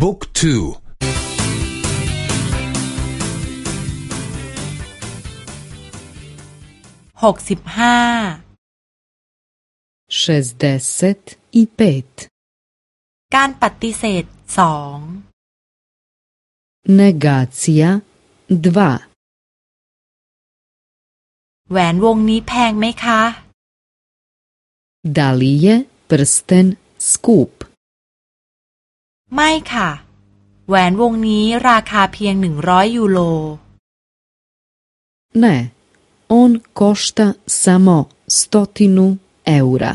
บุ๊กทูหกสิบห้าการปฏิเสธสอง Negacija 2แหวนวงนี้แพงไหมคะ Da li je prsten skup ไม่ค่ะ แหวนวงนี้ราคาเพียงหนึ่งร้อยยูโร Ne, on košta samo stotinu eura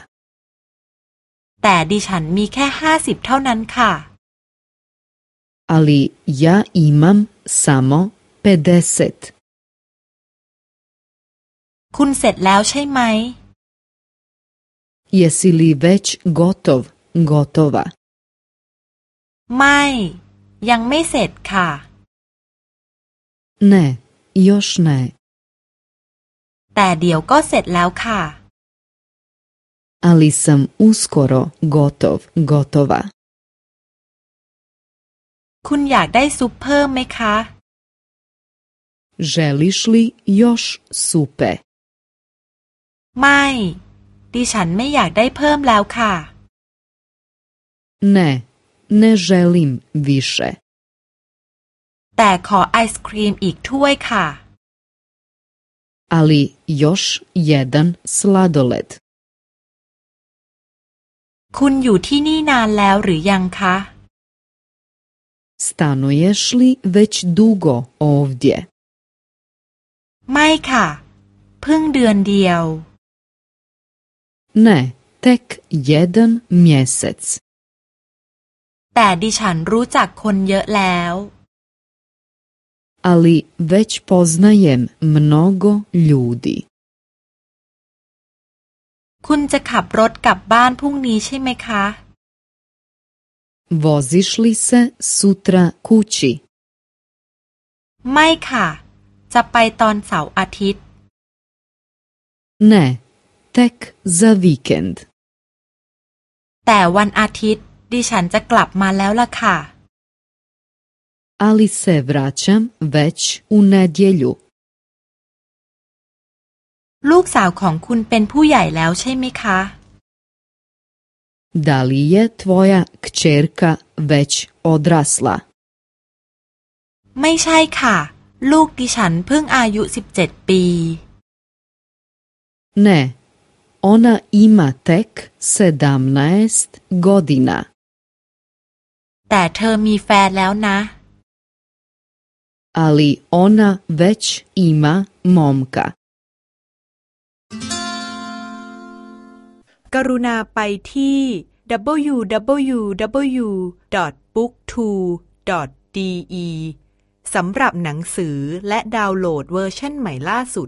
แต่ดิฉันมีแค่ห้าสิบเท่านั้นค่ะ ali ja imam samo pedeset คุณเสร็จแล้วใช่ไหม Jesi li već gotov, gotova? ไม่ ยังไม่เสร็จค่ะ Ne, još ne. แต่เดี๋ยวก็เสร็จแล้วค่ะ Ali sam uskoro gotov, gotova. คุณอยากได้ซุปเพิ่มไหมคะ Želiš li još supe? ไม่ ดิฉันไม่อยากได้เพิ่มแล้วค่ะ Ne, ne želim više. แต่ขอไอศครีมอีกถ้วยค่ะ Ali još jedan sladoled. คุณอยู่ที่นี่นานแล้วหรือยังคะ Stanuješ li već dugo ovdje? ไม่ค่ะ เพิ่งเดือนเดียว Ne, tek jedan mjesec. แต่ดิฉันรู้จักคนเยอะแล้ว Ali već poznajem mnogo ljudi. คุณจะขับรถกลับบ้านพรุ่งนี้ใช่ไหมคะ Voziš li se sutra kući? ไม่ค่ะ จะไปตอนเสาร์อาทิตย์ Ne, tek za vikend. แต่วันอาทิตย์ ดิฉันจะกลับมาแล้วล่ะค่ะ Ali se vraćam već u nedjelju. ลูกสาวของคุณเป็นผู้ใหญ่แล้วใช่ไหมคะ Da li je tvoja kćerka već odrasla? ไม่ใช่ค่ะ ลูกดิฉันเพิ่งอายุสิบเจ็ดปี Ne, ona ima tek sedamnaest godina. แต่เธอมีแฟนแล้วนะ Ali ona već ima momka. กรุณาไปที่ www.booktwo.de สำหรับหนังสือและดาวน์โหลดเวอร์ชันใหม่ล่าสุด